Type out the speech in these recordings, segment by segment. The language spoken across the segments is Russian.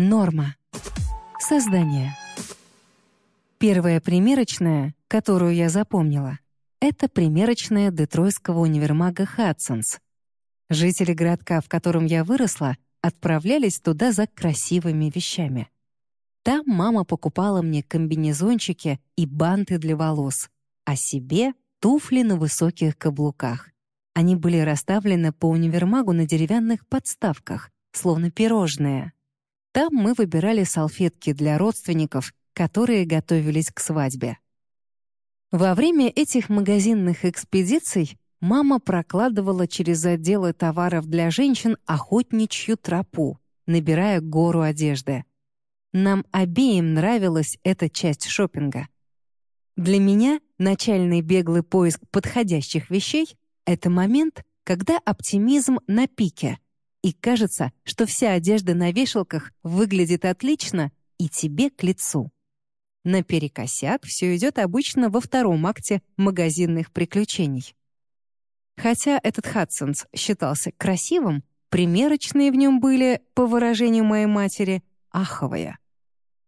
Норма. Создание. Первая примерочная, которую я запомнила, это примерочная детройтского универмага «Хадсонс». Жители городка, в котором я выросла, отправлялись туда за красивыми вещами. Там мама покупала мне комбинезончики и банты для волос, а себе — туфли на высоких каблуках. Они были расставлены по универмагу на деревянных подставках, словно пирожные. Там мы выбирали салфетки для родственников, которые готовились к свадьбе. Во время этих магазинных экспедиций мама прокладывала через отделы товаров для женщин охотничью тропу, набирая гору одежды. Нам обеим нравилась эта часть шопинга. Для меня начальный беглый поиск подходящих вещей — это момент, когда оптимизм на пике, и кажется, что вся одежда на вешалках выглядит отлично и тебе к лицу. Наперекосяк все идет обычно во втором акте магазинных приключений. Хотя этот Хадсонс считался красивым, примерочные в нем были, по выражению моей матери, аховые.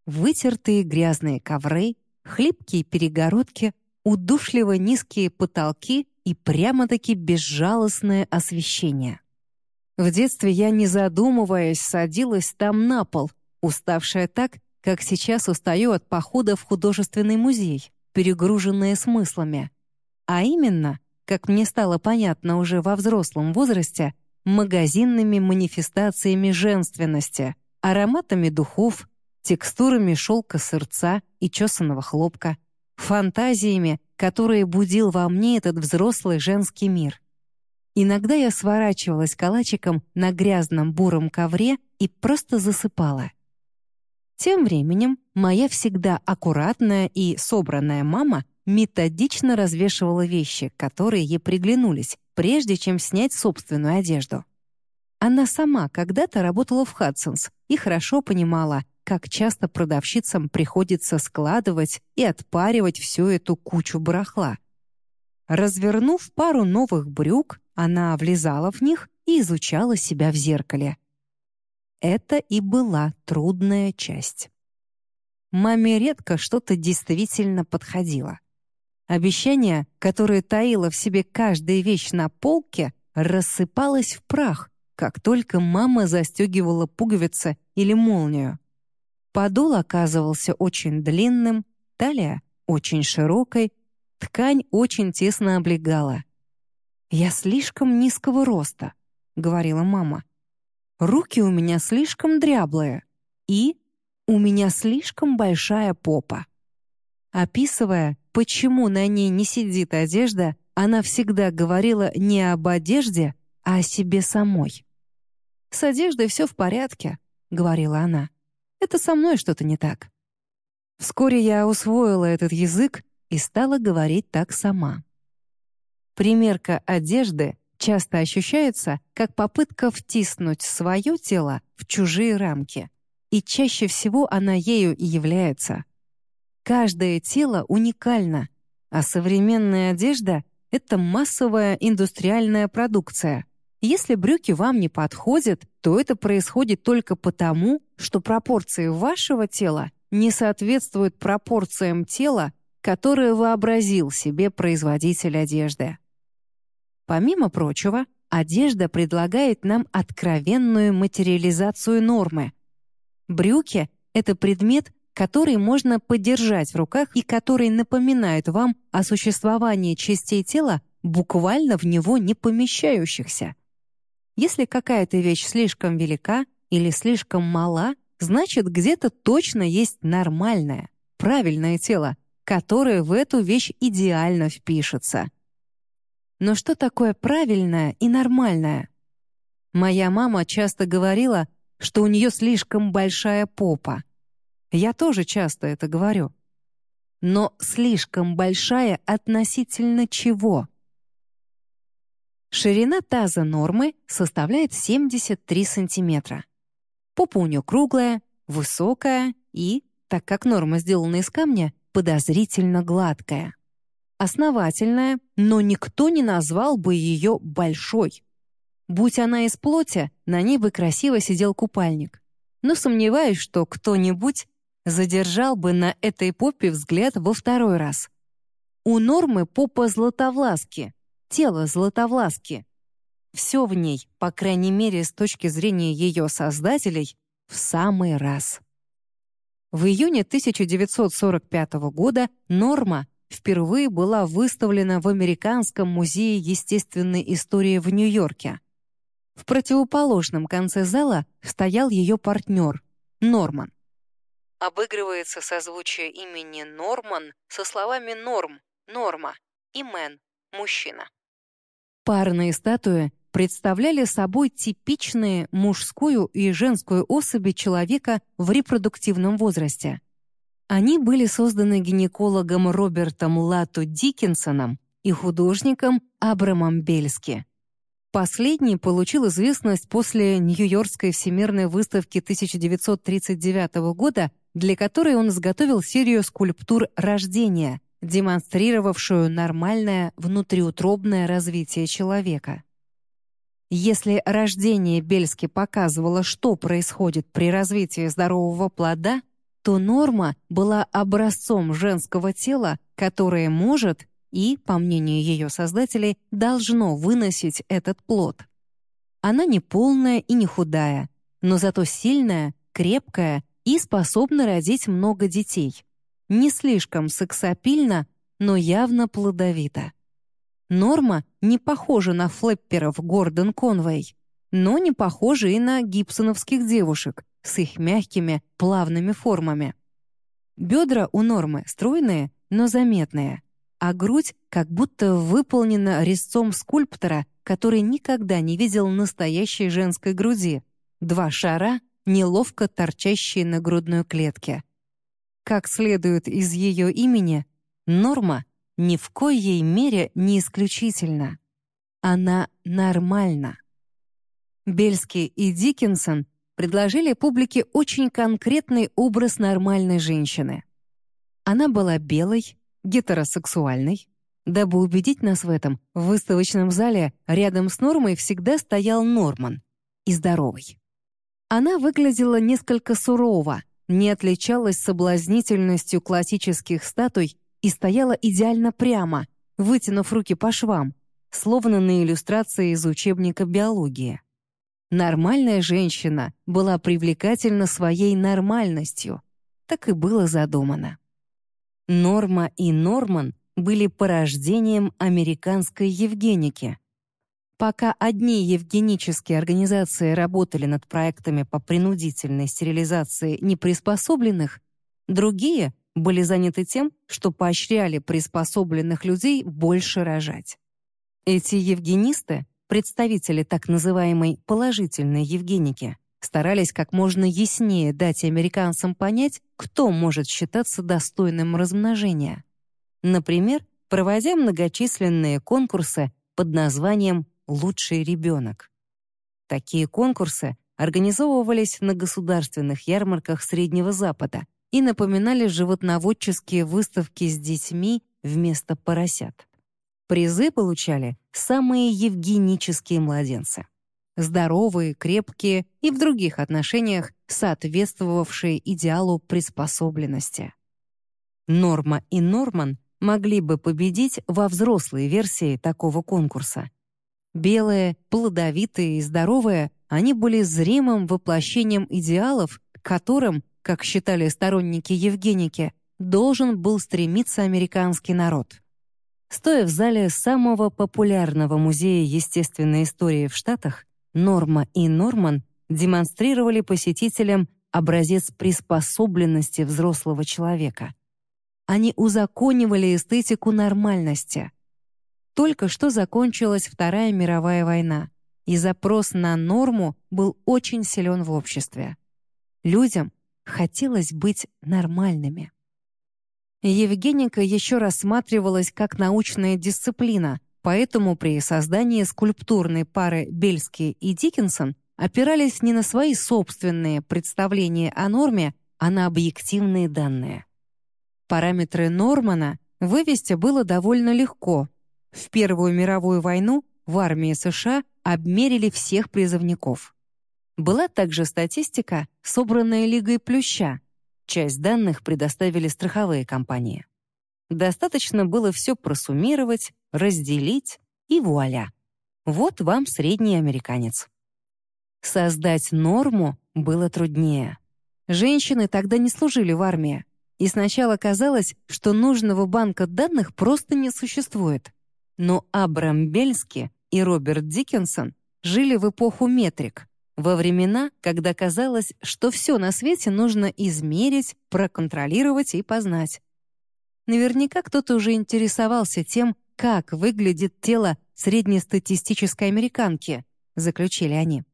Вытертые грязные ковры, хлипкие перегородки, удушливо низкие потолки и прямо-таки безжалостное освещение. В детстве я, не задумываясь, садилась там на пол, уставшая так, как сейчас устаю от похода в художественный музей, перегруженная смыслами. А именно, как мне стало понятно уже во взрослом возрасте, магазинными манифестациями женственности, ароматами духов, текстурами шелка сырца и чесаного хлопка, фантазиями, которые будил во мне этот взрослый женский мир. Иногда я сворачивалась калачиком на грязном буром ковре и просто засыпала — тем временем моя всегда аккуратная и собранная мама методично развешивала вещи, которые ей приглянулись, прежде чем снять собственную одежду. Она сама когда-то работала в Хадсонс и хорошо понимала, как часто продавщицам приходится складывать и отпаривать всю эту кучу барахла. Развернув пару новых брюк, она влезала в них и изучала себя в зеркале. Это и была трудная часть. Маме редко что-то действительно подходило. Обещание, которое таило в себе каждая вещь на полке, рассыпалось в прах, как только мама застегивала пуговицы или молнию. Подол оказывался очень длинным, талия — очень широкой, ткань очень тесно облегала. «Я слишком низкого роста», — говорила мама. Руки у меня слишком дряблые. И у меня слишком большая попа. Описывая, почему на ней не сидит одежда, она всегда говорила не об одежде, а о себе самой. «С одеждой все в порядке», — говорила она. «Это со мной что-то не так». Вскоре я усвоила этот язык и стала говорить так сама. Примерка одежды часто ощущается как попытка втиснуть свое тело в чужие рамки, и чаще всего она ею и является. Каждое тело уникально, а современная одежда — это массовая индустриальная продукция. Если брюки вам не подходят, то это происходит только потому, что пропорции вашего тела не соответствуют пропорциям тела, которое вообразил себе производитель одежды. Помимо прочего, одежда предлагает нам откровенную материализацию нормы. Брюки — это предмет, который можно подержать в руках и который напоминает вам о существовании частей тела, буквально в него не помещающихся. Если какая-то вещь слишком велика или слишком мала, значит, где-то точно есть нормальное, правильное тело, которое в эту вещь идеально впишется — но что такое правильное и нормальное? Моя мама часто говорила, что у нее слишком большая попа. Я тоже часто это говорю. Но слишком большая относительно чего? Ширина таза нормы составляет 73 сантиметра. Попа у нее круглая, высокая и, так как норма сделана из камня, подозрительно гладкая основательная, но никто не назвал бы ее большой. Будь она из плоти, на ней бы красиво сидел купальник. но сомневаюсь, что кто-нибудь задержал бы на этой попе взгляд во второй раз. У Нормы попа златовласки, тело златовласки. Все в ней, по крайней мере, с точки зрения ее создателей, в самый раз. В июне 1945 года Норма впервые была выставлена в Американском музее естественной истории в Нью-Йорке. В противоположном конце зала стоял ее партнер — Норман. Обыгрывается созвучие имени Норман со словами «норм», «норма» и «мэн» — «мужчина». Парные статуи представляли собой типичные мужскую и женскую особи человека в репродуктивном возрасте. Они были созданы гинекологом Робертом Лату Диккенсоном и художником Абрамом Бельски. Последний получил известность после Нью-Йоркской всемирной выставки 1939 года, для которой он изготовил серию скульптур рождения, демонстрировавшую нормальное внутриутробное развитие человека. Если рождение Бельски показывало, что происходит при развитии здорового плода, то норма была образцом женского тела, которое может и, по мнению ее создателей, должно выносить этот плод. Она не полная и не худая, но зато сильная, крепкая и способна родить много детей. Не слишком сексапильна, но явно плодовита. Норма не похожа на флэпперов Гордон Конвей, но не похожа и на гибсоновских девушек с их мягкими, плавными формами. Бедра у Нормы стройные, но заметные, а грудь как будто выполнена резцом скульптора, который никогда не видел настоящей женской груди. Два шара, неловко торчащие на грудной клетке. Как следует из ее имени, Норма ни в коей мере не исключительно. Она нормальна. Бельский и Диккенсон предложили публике очень конкретный образ нормальной женщины. Она была белой, гетеросексуальной. Дабы убедить нас в этом, в выставочном зале рядом с Нормой всегда стоял Норман и здоровый. Она выглядела несколько сурово, не отличалась соблазнительностью классических статуй и стояла идеально прямо, вытянув руки по швам, словно на иллюстрации из учебника биологии. Нормальная женщина была привлекательна своей нормальностью. Так и было задумано. Норма и Норман были порождением американской евгеники. Пока одни евгенические организации работали над проектами по принудительной стерилизации неприспособленных, другие были заняты тем, что поощряли приспособленных людей больше рожать. Эти евгенисты, представители так называемой положительной евгеники, старались как можно яснее дать американцам понять, кто может считаться достойным размножения. Например, проводя многочисленные конкурсы под названием «Лучший ребенок». Такие конкурсы организовывались на государственных ярмарках Среднего Запада и напоминали животноводческие выставки с детьми вместо поросят. Призы получали самые евгенические младенцы здоровые, крепкие и в других отношениях соответствовавшие идеалу приспособленности. Норма и Норман могли бы победить во взрослой версии такого конкурса. Белые, плодовитые и здоровые, они были зримым воплощением идеалов, которым, как считали сторонники Евгеники, должен был стремиться американский народ. Стоя в зале самого популярного музея естественной истории в Штатах, Норма и Норман демонстрировали посетителям образец приспособленности взрослого человека. Они узаконивали эстетику нормальности. Только что закончилась Вторая мировая война, и запрос на норму был очень силен в обществе. Людям хотелось быть нормальными. Евгеника еще рассматривалась как научная дисциплина, Поэтому при создании скульптурной пары Бельский и Диккенсон опирались не на свои собственные представления о норме, а на объективные данные. Параметры Нормана вывести было довольно легко. В Первую мировую войну в армии США обмерили всех призывников. Была также статистика, собранная Лигой Плюща. Часть данных предоставили страховые компании. Достаточно было все просуммировать, разделить, и вуаля. Вот вам средний американец. Создать норму было труднее. Женщины тогда не служили в армии, и сначала казалось, что нужного банка данных просто не существует. Но Абрам Бельски и Роберт Диккенсон жили в эпоху метрик, во времена, когда казалось, что все на свете нужно измерить, проконтролировать и познать. Наверняка кто-то уже интересовался тем, как выглядит тело среднестатистической американки, заключили они.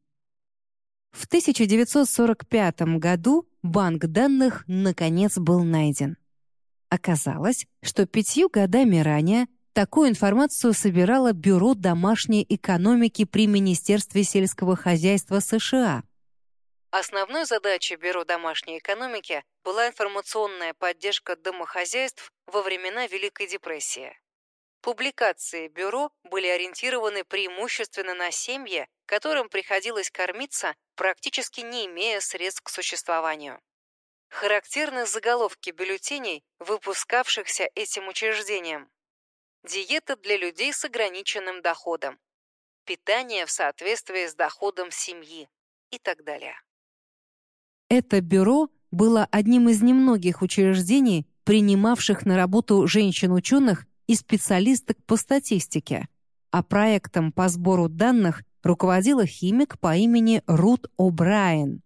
В 1945 году банк данных наконец был найден. Оказалось, что пятью годами ранее такую информацию собирало Бюро домашней экономики при Министерстве сельского хозяйства США. Основной задачей Бюро домашней экономики была информационная поддержка домохозяйств во времена Великой депрессии. Публикации бюро были ориентированы преимущественно на семьи, которым приходилось кормиться, практически не имея средств к существованию. Характерны заголовки бюллетеней, выпускавшихся этим учреждением. Диета для людей с ограниченным доходом. Питание в соответствии с доходом семьи и так далее. Это бюро было одним из немногих учреждений, принимавших на работу женщин-ученых и специалисток по статистике, а проектом по сбору данных руководила химик по имени Рут О'Брайен.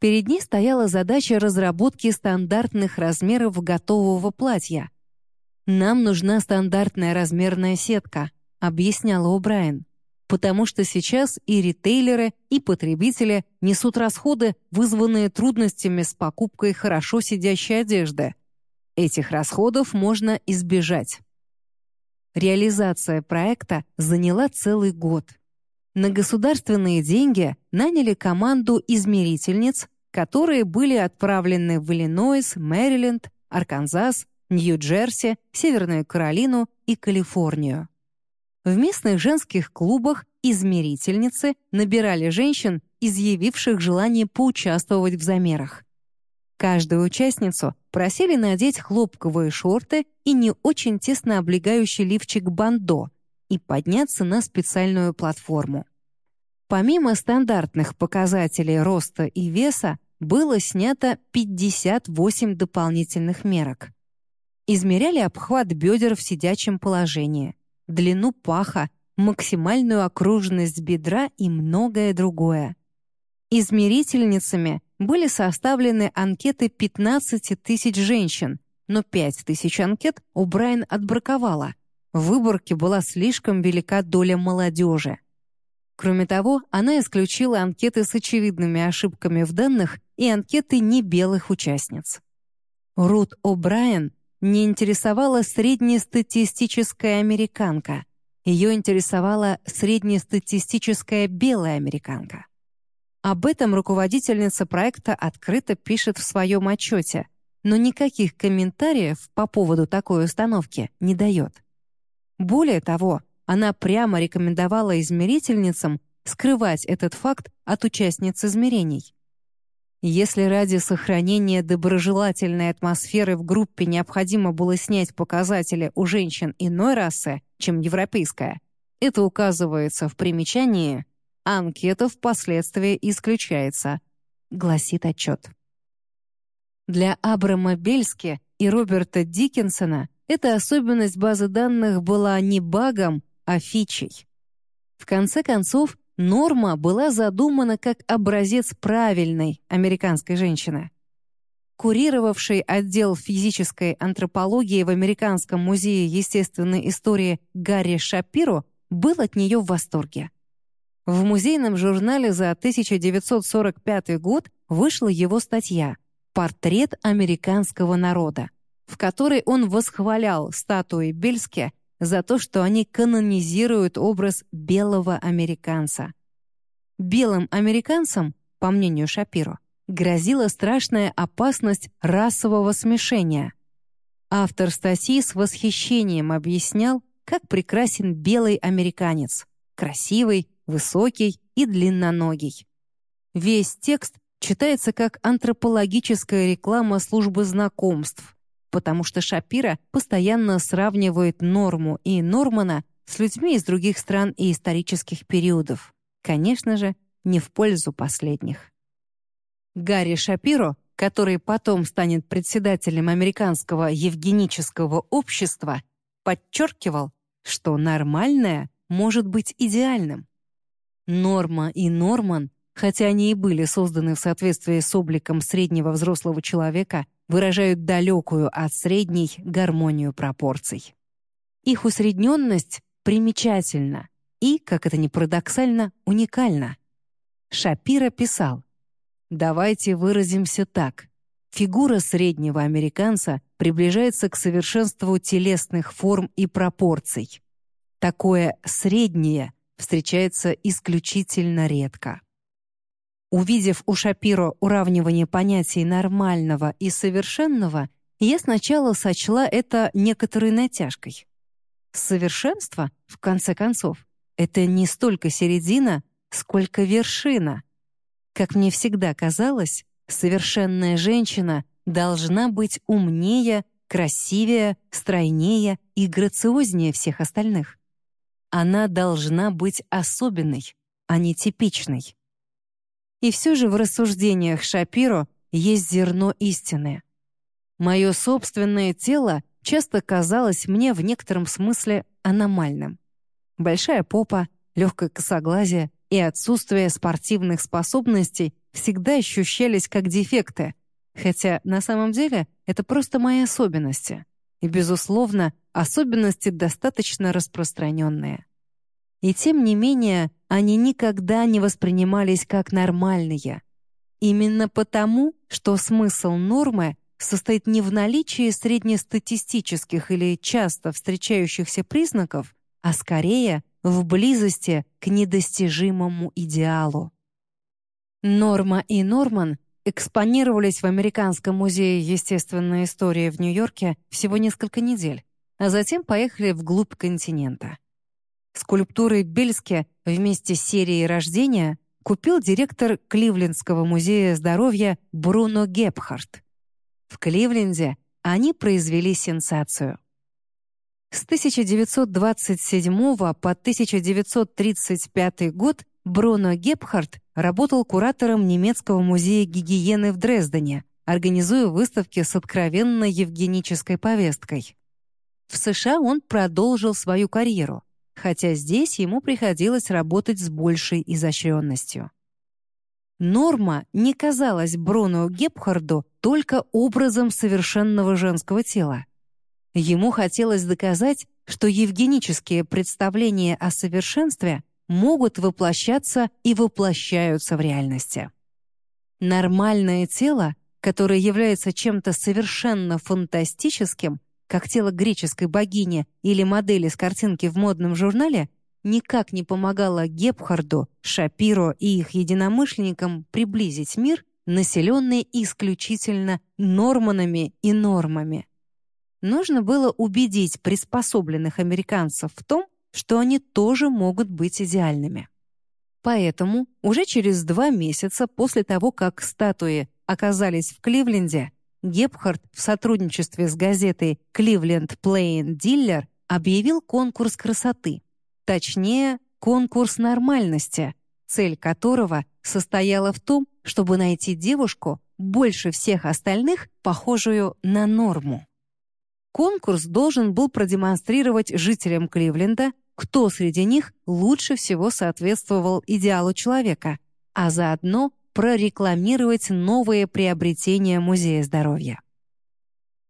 Перед ней стояла задача разработки стандартных размеров готового платья. «Нам нужна стандартная размерная сетка», — объясняла О'Брайен, потому что сейчас и ритейлеры, и потребители несут расходы, вызванные трудностями с покупкой хорошо сидящей одежды. Этих расходов можно избежать. Реализация проекта заняла целый год. На государственные деньги наняли команду измерительниц, которые были отправлены в Иллинойс, Мэриленд, Арканзас, Нью-Джерси, Северную Каролину и Калифорнию. В местных женских клубах измерительницы набирали женщин, изъявивших желание поучаствовать в замерах. Каждую участницу просили надеть хлопковые шорты и не очень тесно облегающий лифчик бандо и подняться на специальную платформу. Помимо стандартных показателей роста и веса, было снято 58 дополнительных мерок. Измеряли обхват бедер в сидячем положении, длину паха, максимальную окружность бедра и многое другое. Измерительницами были составлены анкеты 15 тысяч женщин, но 5 тысяч анкет у Брайан отбраковала. В выборке была слишком велика доля молодежи. Кроме того, она исключила анкеты с очевидными ошибками в данных и анкеты небелых участниц. Рут О'Брайен не интересовала среднестатистическая американка. Ее интересовала среднестатистическая белая американка. Об этом руководительница проекта открыто пишет в своем отчете, но никаких комментариев по поводу такой установки не дает. Более того, она прямо рекомендовала измерительницам скрывать этот факт от участниц измерений. Если ради сохранения доброжелательной атмосферы в группе необходимо было снять показатели у женщин иной расы, чем европейская, это указывается в примечании анкета впоследствии исключается, гласит отчет. Для Абрама Бельски и Роберта Диккенсона эта особенность базы данных была не багом, а фичей. В конце концов, норма была задумана как образец правильной американской женщины. Курировавший отдел физической антропологии в Американском музее естественной истории Гарри Шапиро был от нее в восторге. В музейном журнале за 1945 год вышла его статья «Портрет американского народа», в которой он восхвалял статуи Бельске за то, что они канонизируют образ белого американца. Белым американцам, по мнению Шапиро, грозила страшная опасность расового смешения. Автор статьи с восхищением объяснял, как прекрасен белый американец, красивый, высокий и длинноногий. Весь текст читается как антропологическая реклама службы знакомств, потому что Шапира постоянно сравнивает Норму и Нормана с людьми из других стран и исторических периодов. Конечно же, не в пользу последних. Гарри Шапиро, который потом станет председателем Американского евгенического общества, подчеркивал, что нормальное может быть идеальным. Норма и Норман, хотя они и были созданы в соответствии с обликом среднего взрослого человека, выражают далекую от средней гармонию пропорций. Их усредненность примечательна и, как это ни парадоксально, уникальна. Шапира писал, «Давайте выразимся так. Фигура среднего американца приближается к совершенству телесных форм и пропорций. Такое «среднее» встречается исключительно редко. Увидев у Шапиро уравнивание понятий нормального и совершенного, я сначала сочла это некоторой натяжкой. Совершенство, в конце концов, это не столько середина, сколько вершина. Как мне всегда казалось, совершенная женщина должна быть умнее, красивее, стройнее и грациознее всех остальных. Она должна быть особенной, а не типичной. И все же в рассуждениях Шапиро есть зерно истины. Мое собственное тело часто казалось мне в некотором смысле аномальным. Большая попа, легкое косоглазие и отсутствие спортивных способностей всегда ощущались как дефекты, хотя на самом деле это просто мои особенности. И, безусловно, особенности достаточно распространенные. И тем не менее, они никогда не воспринимались как нормальные. Именно потому, что смысл нормы состоит не в наличии среднестатистических или часто встречающихся признаков, а скорее в близости к недостижимому идеалу. Норма и Норман экспонировались в Американском музее естественной истории в Нью-Йорке всего несколько недель, а затем поехали вглубь континента. Скульптуры Бельске вместе с серией рождения купил директор Кливлендского музея здоровья Бруно Гепхарт. В Кливленде они произвели сенсацию. С 1927 по 1935 год Бруно Гепхарт работал куратором немецкого музея гигиены в Дрездене, организуя выставки с откровенно евгенической повесткой. В США он продолжил свою карьеру хотя здесь ему приходилось работать с большей изощренностью. Норма не казалась Брону Гепхарду только образом совершенного женского тела. Ему хотелось доказать, что евгенические представления о совершенстве могут воплощаться и воплощаются в реальности. Нормальное тело, которое является чем-то совершенно фантастическим, как тело греческой богини или модели с картинки в модном журнале, никак не помогало Гепхарду, Шапиро и их единомышленникам приблизить мир, населенный исключительно норманами и нормами. Нужно было убедить приспособленных американцев в том, что они тоже могут быть идеальными. Поэтому уже через два месяца после того, как статуи оказались в Кливленде, Гепхард в сотрудничестве с газетой «Кливленд Плейн Диллер» объявил конкурс красоты. Точнее, конкурс нормальности, цель которого состояла в том, чтобы найти девушку, больше всех остальных, похожую на норму. Конкурс должен был продемонстрировать жителям Кливленда, кто среди них лучше всего соответствовал идеалу человека, а заодно прорекламировать новые приобретения Музея здоровья.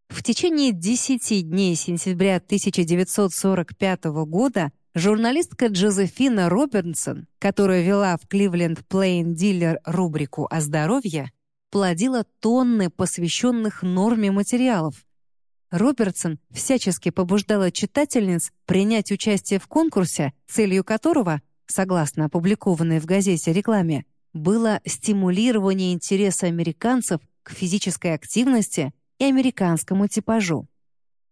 В течение 10 дней сентября 1945 года журналистка Джозефина Робинсон, которая вела в Кливленд Plain Dealer рубрику о здоровье, плодила тонны посвященных норме материалов. Робертсон всячески побуждала читательниц принять участие в конкурсе, целью которого, согласно опубликованной в газете рекламе, было стимулирование интереса американцев к физической активности и американскому типажу.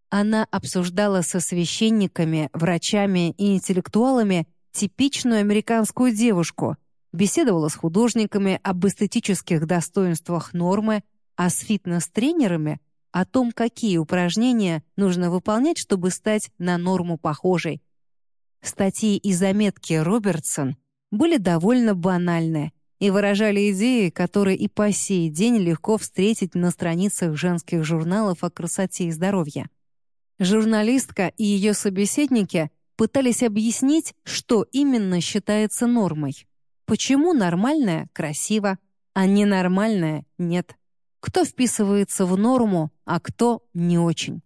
Она обсуждала со священниками, врачами и интеллектуалами типичную американскую девушку, беседовала с художниками об эстетических достоинствах нормы, а с фитнес-тренерами о том, какие упражнения нужно выполнять, чтобы стать на норму похожей. Статьи и заметки Робертсон были довольно банальны и выражали идеи, которые и по сей день легко встретить на страницах женских журналов о красоте и здоровье. Журналистка и ее собеседники пытались объяснить, что именно считается нормой. Почему нормальное — красиво, а ненормальное — нет. Кто вписывается в норму, а кто — не очень.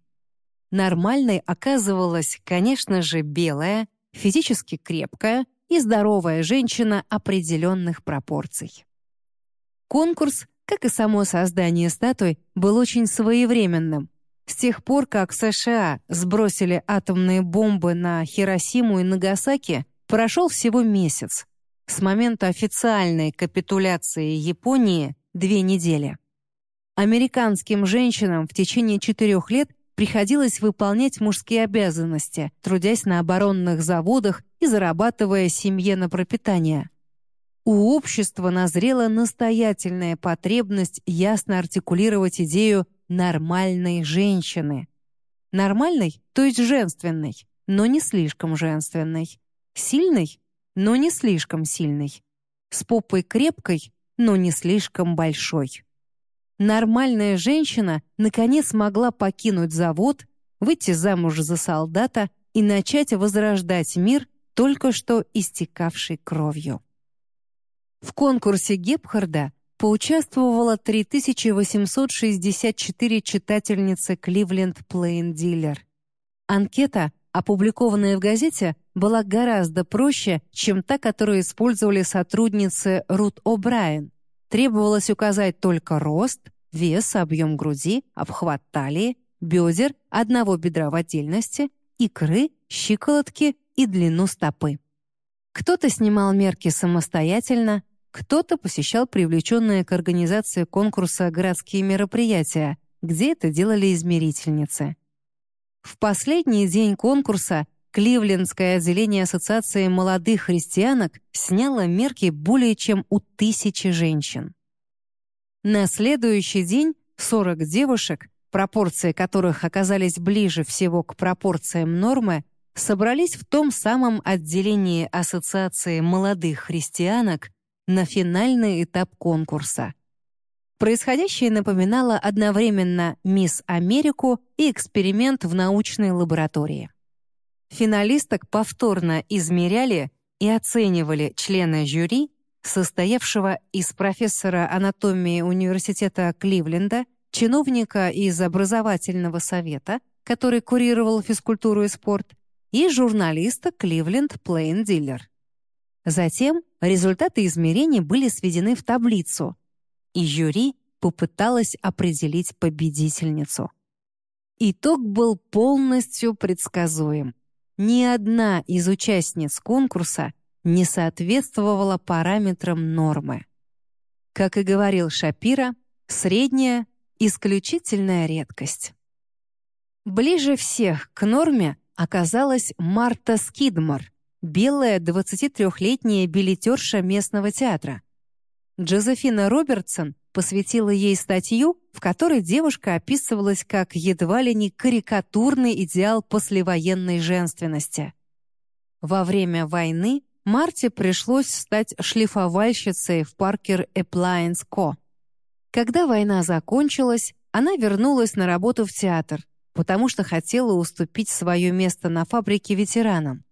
Нормальной оказывалась, конечно же, белая, физически крепкая и здоровая женщина определенных пропорций. Конкурс, как и само создание статуи, был очень своевременным. С тех пор, как США сбросили атомные бомбы на Хиросиму и Нагасаки, прошел всего месяц. С момента официальной капитуляции Японии — две недели. Американским женщинам в течение четырех лет приходилось выполнять мужские обязанности, трудясь на оборонных заводах и зарабатывая семье на пропитание. У общества назрела настоятельная потребность ясно артикулировать идею нормальной женщины. Нормальной, то есть женственной, но не слишком женственной. Сильной, но не слишком сильной. С попой крепкой, но не слишком большой. Нормальная женщина наконец могла покинуть завод, выйти замуж за солдата и начать возрождать мир, только что истекавший кровью. В конкурсе Гепхарда поучаствовало 3864 читательницы Cleveland Plain Dealer. Анкета, опубликованная в газете, была гораздо проще, чем та, которую использовали сотрудницы Рут О'Брайен. Требовалось указать только рост, вес, объем груди, обхват талии, бедер, одного бедра в отдельности, икры, щиколотки и длину стопы. Кто-то снимал мерки самостоятельно, кто-то посещал привлеченные к организации конкурса городские мероприятия, где это делали измерительницы. В последний день конкурса Кливлендское отделение Ассоциации молодых христианок сняло мерки более чем у тысячи женщин. На следующий день 40 девушек, пропорции которых оказались ближе всего к пропорциям нормы, собрались в том самом отделении Ассоциации молодых христианок, на финальный этап конкурса. Происходящее напоминало одновременно «Мисс Америку» и эксперимент в научной лаборатории. Финалисток повторно измеряли и оценивали члены жюри, состоявшего из профессора анатомии Университета Кливленда, чиновника из образовательного совета, который курировал физкультуру и спорт, и журналиста Кливленд Плейн Диллер. Затем результаты измерений были сведены в таблицу, и жюри попыталось определить победительницу. Итог был полностью предсказуем. Ни одна из участниц конкурса не соответствовала параметрам нормы. Как и говорил Шапира, средняя — исключительная редкость. Ближе всех к норме оказалась Марта Скидмор, белая 23-летняя билетерша местного театра. Джозефина Робертсон посвятила ей статью, в которой девушка описывалась как едва ли не карикатурный идеал послевоенной женственности. Во время войны Марте пришлось стать шлифовальщицей в Parker Appliance Co. Когда война закончилась, она вернулась на работу в театр, потому что хотела уступить свое место на фабрике ветеранам.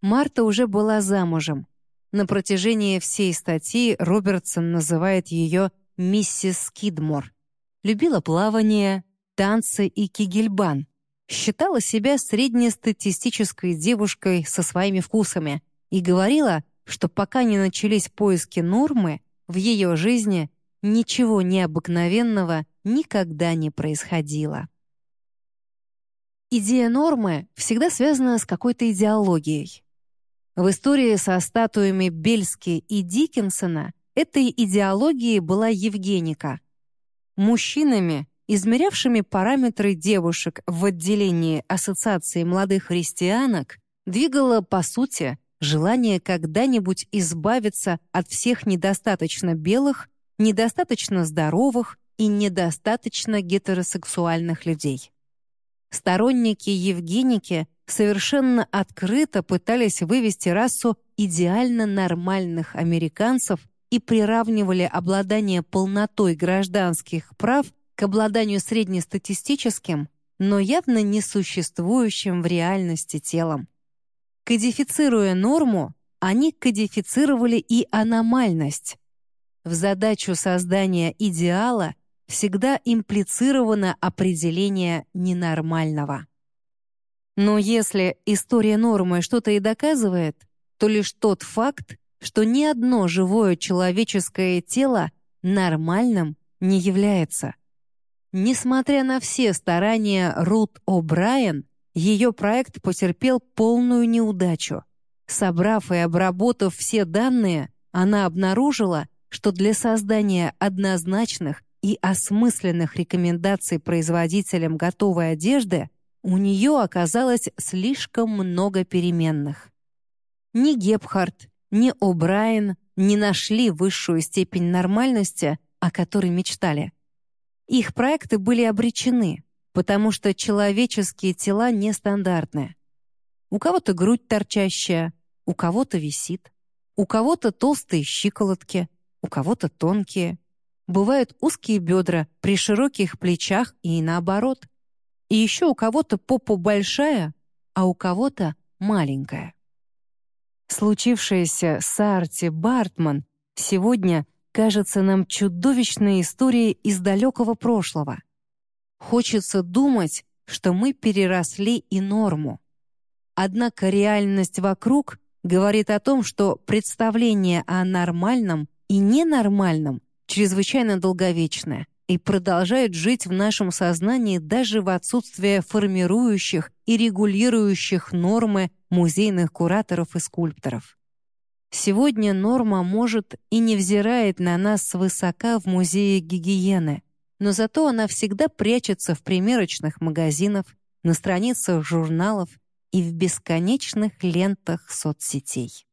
Марта уже была замужем. На протяжении всей статьи Робертсон называет ее «миссис Скидмор». Любила плавание, танцы и кигельбан. Считала себя среднестатистической девушкой со своими вкусами и говорила, что пока не начались поиски нормы, в ее жизни ничего необыкновенного никогда не происходило. Идея нормы всегда связана с какой-то идеологией. В истории со статуями Бельски и Диккенсона этой идеологией была Евгеника. Мужчинами, измерявшими параметры девушек в отделении Ассоциации молодых христианок, двигала, по сути, желание когда-нибудь избавиться от всех недостаточно белых, недостаточно здоровых и недостаточно гетеросексуальных людей. Сторонники Евгеники совершенно открыто пытались вывести расу идеально нормальных американцев и приравнивали обладание полнотой гражданских прав к обладанию среднестатистическим, но явно несуществующим в реальности телом. Кодифицируя норму, они кодифицировали и аномальность. В задачу создания идеала всегда имплицировано определение ненормального. Но если история нормы что-то и доказывает, то лишь тот факт, что ни одно живое человеческое тело нормальным не является. Несмотря на все старания Рут О'Брайен, ее проект потерпел полную неудачу. Собрав и обработав все данные, она обнаружила, что для создания однозначных и осмысленных рекомендаций производителям готовой одежды у нее оказалось слишком много переменных. Ни Гепхард, ни О'Брайен не нашли высшую степень нормальности, о которой мечтали. Их проекты были обречены, потому что человеческие тела нестандартны. У кого-то грудь торчащая, у кого-то висит, у кого-то толстые щиколотки, у кого-то тонкие. Бывают узкие бедра при широких плечах и наоборот. И еще у кого-то попа большая, а у кого-то маленькая. Случившееся с Арти Бартман сегодня кажется нам чудовищной историей из далекого прошлого. Хочется думать, что мы переросли и норму. Однако реальность вокруг говорит о том, что представление о нормальном и ненормальном чрезвычайно долговечное и продолжает жить в нашем сознании даже в отсутствие формирующих и регулирующих нормы музейных кураторов и скульпторов. Сегодня норма может и не взирает на нас свысока в музее гигиены, но зато она всегда прячется в примерочных магазинах, на страницах журналов и в бесконечных лентах соцсетей.